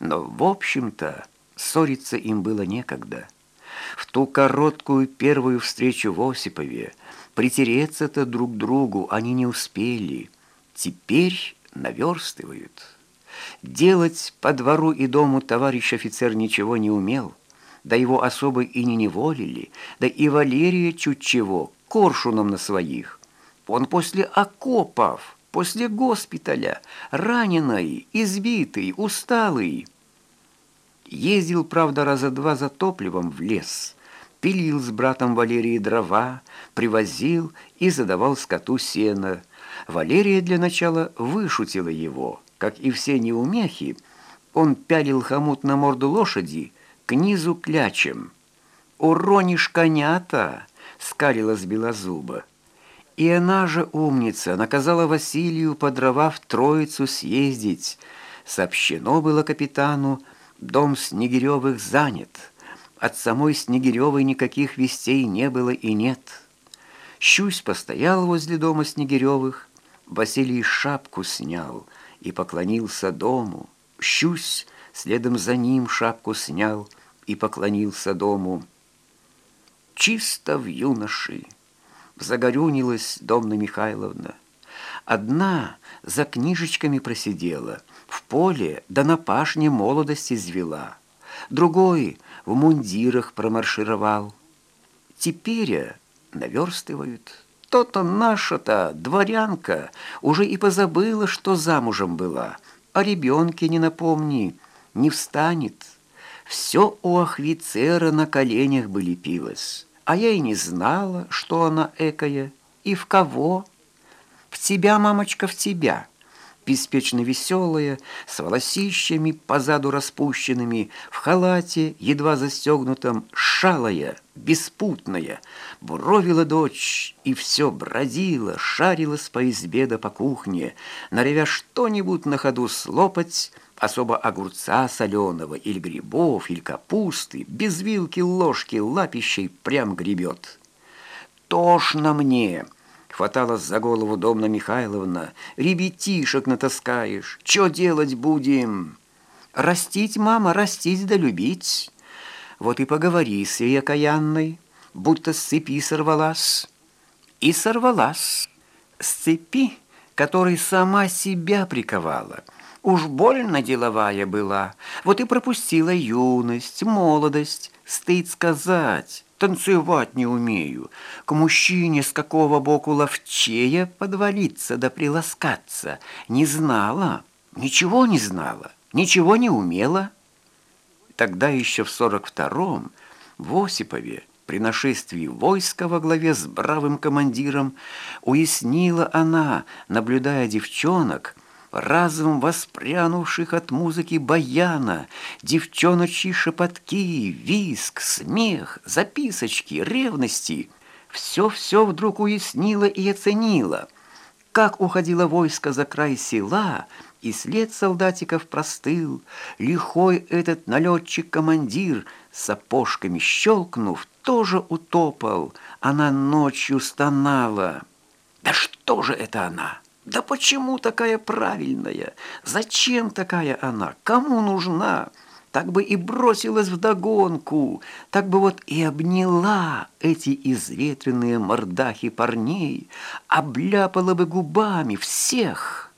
Но, в общем-то, ссориться им было некогда. В ту короткую первую встречу в Осипове притереться-то друг другу они не успели. Теперь наверстывают. Делать по двору и дому товарищ офицер ничего не умел, да его особо и не неволили, да и Валерия чуть чего, коршуном на своих. Он после окопов, после госпиталя, раненый, избитый, усталый. Ездил, правда, раза два за топливом в лес, пилил с братом Валерии дрова, привозил и задавал скоту сено. Валерия для начала вышутила его, как и все неумехи, он пялил хомут на морду лошади к низу клячем. «Уронишь коня-то!» — скалилась белозуба. И она же умница, наказала Василию по дрова в Троицу съездить. Сообщено было капитану, дом Снегиревых занят. От самой Снегиревой никаких вестей не было и нет. Щусь постоял возле дома Снегиревых, Василий шапку снял и поклонился дому. Щусь следом за ним шапку снял и поклонился дому. Чисто в юноши загорюнилась Домна Михайловна. Одна за книжечками просидела, в поле да на пашне молодости звела. Другой в мундирах промаршировал. Теперь наверстывают. То-то наша-то дворянка уже и позабыла, что замужем была. О ребенке не напомни, не встанет. Все у офицера на коленях бы лепилось а я и не знала, что она экая и в кого. В тебя, мамочка, в тебя. Беспечно веселая, с волосищами позаду распущенными, в халате, едва застегнутом, шалая, беспутная, буровила дочь и все бродила, шарилась по избе да по кухне, норовя что-нибудь на ходу слопать, особо огурца соленого или грибов, или капусты, без вилки, ложки, лапищей прям гребет. «Тошно мне!» — хваталась за голову Домна Михайловна. «Ребятишек натаскаешь! Че делать будем?» «Растить, мама, растить да любить!» Вот и поговори с ей окаянной, будто с цепи сорвалась. И сорвалась. С цепи, которой сама себя приковала — Уж больно деловая была, вот и пропустила юность, молодость, стыд сказать, танцевать не умею. К мужчине с какого боку ловчея подвалиться да приласкаться не знала, ничего не знала, ничего не умела. Тогда еще в сорок втором в Осипове при нашествии войска во главе с бравым командиром уяснила она, наблюдая девчонок, разом воспрянувших от музыки баяна, девчоночьи шепотки, виск, смех, записочки, ревности. Все-все вдруг уяснила и оценила. Как уходило войско за край села, и след солдатиков простыл, лихой этот налетчик-командир, сапожками щелкнув, тоже утопал, она ночью стонала. «Да что же это она?» Да почему такая правильная? Зачем такая она? Кому нужна? Так бы и бросилась в догонку, так бы вот и обняла эти изветренные мордахи парней, обляпала бы губами всех».